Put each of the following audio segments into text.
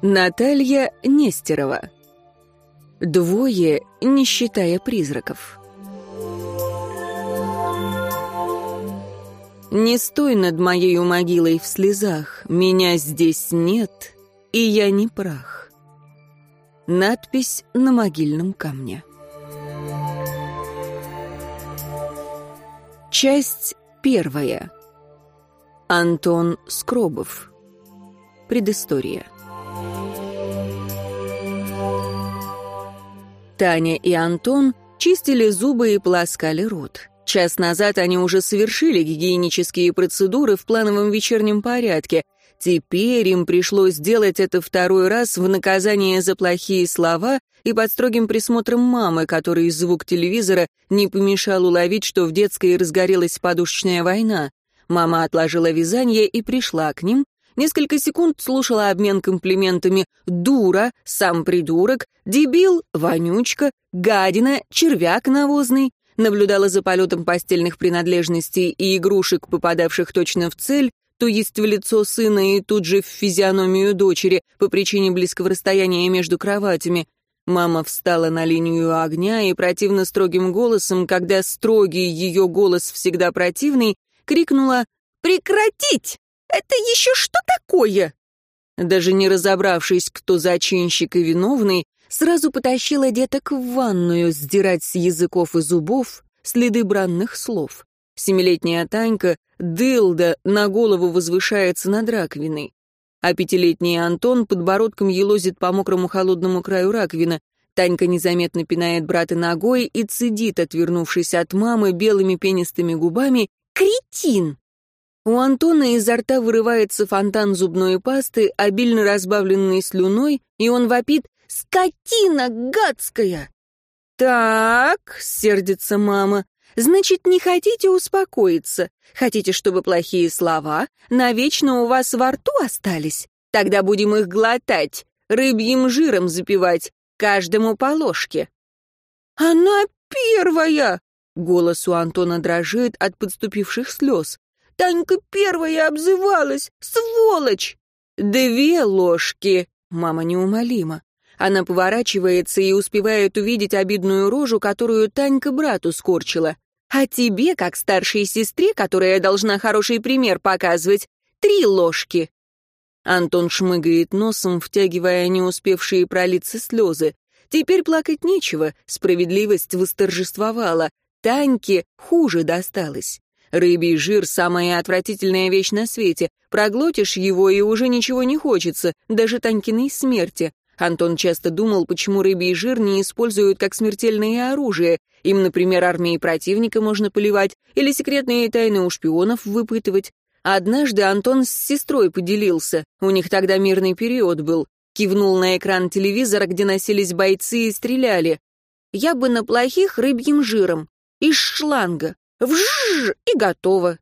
Наталья Нестерова. Двое, не считая призраков. Не стой над моей могилой в слезах, меня здесь нет, и я не прах. Надпись на могильном камне. Часть первая. Антон Скробов. Предыстория. Таня и Антон чистили зубы и полоскали рот. Час назад они уже совершили гигиенические процедуры в плановом вечернем порядке. Теперь им пришлось сделать это второй раз в наказание за плохие слова и под строгим присмотром мамы, которой звук телевизора не помешал уловить, что в детской разгорелась подушечная война. Мама отложила вязание и пришла к ним, Несколько секунд слушала обмен комплиментами «дура», «сам придурок», «дебил», «вонючка», «гадина», «червяк навозный», наблюдала за полетом постельных принадлежностей и игрушек, попадавших точно в цель, то есть в лицо сына и тут же в физиономию дочери по причине близкого расстояния между кроватями. Мама встала на линию огня и противно строгим голосом, когда строгий ее голос всегда противный, крикнула «Прекратить!» Это еще что такое?» Даже не разобравшись, кто зачинщик и виновный, сразу потащила деток в ванную сдирать с языков и зубов следы бранных слов. Семилетняя Танька, дылда, на голову возвышается над раковиной. А пятилетний Антон подбородком елозит по мокрому холодному краю раковины. Танька незаметно пинает брата ногой и цедит, отвернувшись от мамы белыми пенистыми губами, «Кретин!» У Антона изо рта вырывается фонтан зубной пасты, обильно разбавленный слюной, и он вопит «Скотина гадская!» «Так», — сердится мама, — «значит, не хотите успокоиться? Хотите, чтобы плохие слова навечно у вас во рту остались? Тогда будем их глотать, рыбьим жиром запивать, каждому по ложке». «Она первая!» — голос у Антона дрожит от подступивших слез. Танька первая обзывалась! Сволочь!» «Две ложки!» — мама неумолима. Она поворачивается и успевает увидеть обидную рожу, которую Танька брату скорчила. «А тебе, как старшей сестре, которая должна хороший пример показывать, три ложки!» Антон шмыгает носом, втягивая не успевшие пролиться слезы. Теперь плакать нечего, справедливость восторжествовала. Таньке хуже досталось. Рыбий жир — самая отвратительная вещь на свете. Проглотишь его, и уже ничего не хочется, даже Танькиной смерти. Антон часто думал, почему рыбий жир не используют как смертельное оружие. Им, например, армии противника можно поливать или секретные тайны у шпионов выпытывать. Однажды Антон с сестрой поделился. У них тогда мирный период был. Кивнул на экран телевизора, где носились бойцы и стреляли. «Я бы на плохих рыбьим жиром. Из шланга. Вжжж! И готово.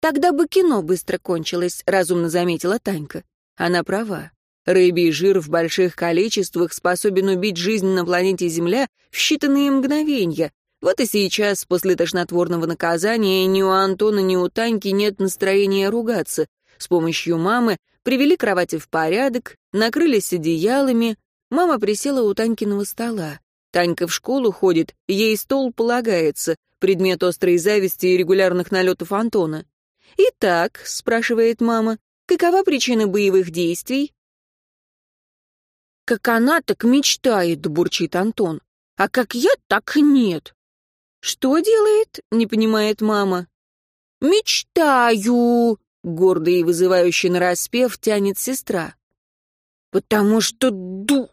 Тогда бы кино быстро кончилось, разумно заметила Танька. Она права. Рыбий жир в больших количествах способен убить жизнь на планете Земля в считанные мгновения. Вот и сейчас, после тошнотворного наказания, ни у Антона, ни у Таньки нет настроения ругаться. С помощью мамы привели кровати в порядок, накрылись одеялами. Мама присела у Танькиного стола. Танька в школу ходит, ей стол полагается, предмет острой зависти и регулярных налетов Антона. «Итак», — спрашивает мама, — «какова причина боевых действий?» «Как она так мечтает», — бурчит Антон. «А как я, так нет». «Что делает?» — не понимает мама. «Мечтаю», — гордо и вызывающе нараспев тянет сестра. «Потому что ду...»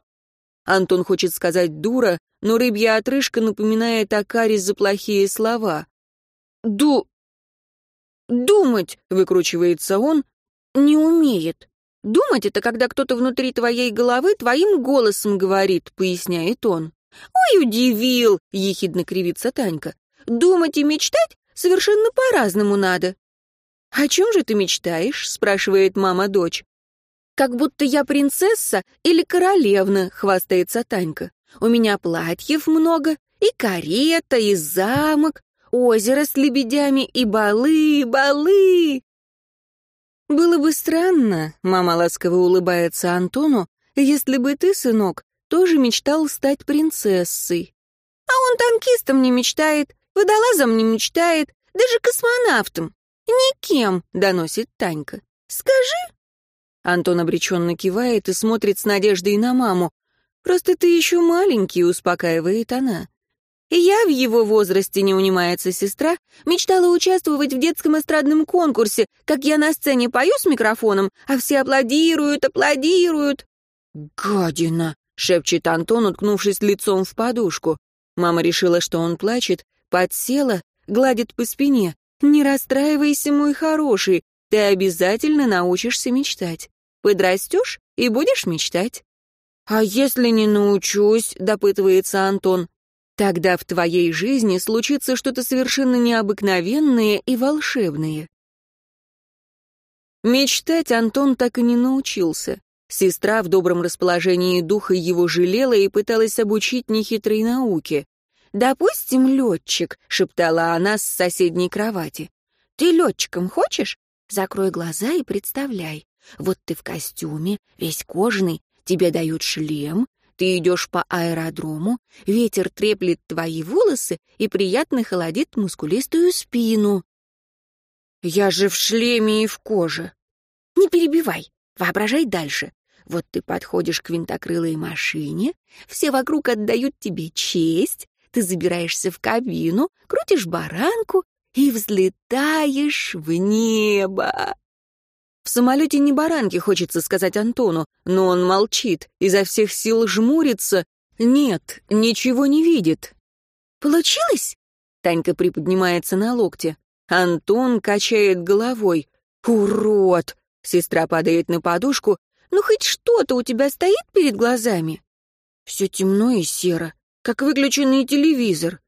Антон хочет сказать «дура», но рыбья отрыжка напоминает о каре за плохие слова. «Ду... думать», — выкручивается он, — «не умеет». «Думать — это когда кто-то внутри твоей головы твоим голосом говорит», — поясняет он. «Ой, удивил!» — ехидно кривится Танька. «Думать и мечтать совершенно по-разному надо». «О чем же ты мечтаешь?» — спрашивает мама дочь. «Как будто я принцесса или королевна», — хвастается Танька. У меня платьев много, и карета, и замок, озеро с лебедями, и балы, балы. «Было бы странно», — мама ласково улыбается Антону, «если бы ты, сынок, тоже мечтал стать принцессой». «А он танкистом не мечтает, водолазом не мечтает, даже космонавтом. Никем», — доносит Танька. «Скажи». Антон обреченно кивает и смотрит с надеждой на маму. «Просто ты еще маленький», — успокаивает она. Я в его возрасте, не унимается сестра, мечтала участвовать в детском эстрадном конкурсе, как я на сцене пою с микрофоном, а все аплодируют, аплодируют. «Гадина!» — шепчет Антон, уткнувшись лицом в подушку. Мама решила, что он плачет, подсела, гладит по спине. «Не расстраивайся, мой хороший, ты обязательно научишься мечтать. Подрастешь и будешь мечтать». «А если не научусь?» — допытывается Антон. Тогда в твоей жизни случится что-то совершенно необыкновенное и волшебное. Мечтать Антон так и не научился. Сестра в добром расположении духа его жалела и пыталась обучить нехитрой науке. «Допустим, летчик», — шептала она с соседней кровати. «Ты летчиком хочешь? Закрой глаза и представляй. Вот ты в костюме, весь кожаный, тебе дают шлем, ты идешь по аэродрому, ветер треплет твои волосы и приятно холодит мускулистую спину. Я же в шлеме и в коже. Не перебивай, воображай дальше. Вот ты подходишь к винтокрылой машине, все вокруг отдают тебе честь, ты забираешься в кабину, крутишь баранку и взлетаешь в небо. В самолете не баранки, хочется сказать Антону, но он молчит, изо всех сил жмурится. Нет, ничего не видит. «Получилось?» Танька приподнимается на локте. Антон качает головой. «Урод!» Сестра падает на подушку. «Ну хоть что-то у тебя стоит перед глазами?» Все темно и серо, как выключенный телевизор.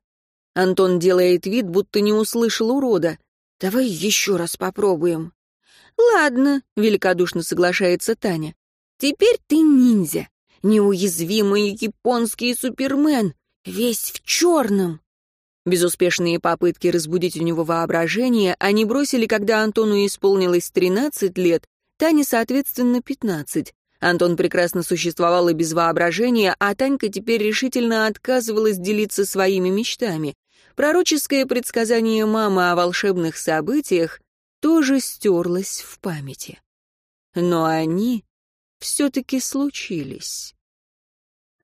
Антон делает вид, будто не услышал урода. «Давай еще раз попробуем». «Ладно», — великодушно соглашается Таня. «Теперь ты ниндзя, неуязвимый японский супермен, весь в черном». Безуспешные попытки разбудить у него воображение они бросили, когда Антону исполнилось 13 лет, Тане, соответственно, 15. Антон прекрасно существовал и без воображения, а Танька теперь решительно отказывалась делиться своими мечтами. Пророческое предсказание мамы о волшебных событиях тоже стерлась в памяти. Но они все-таки случились.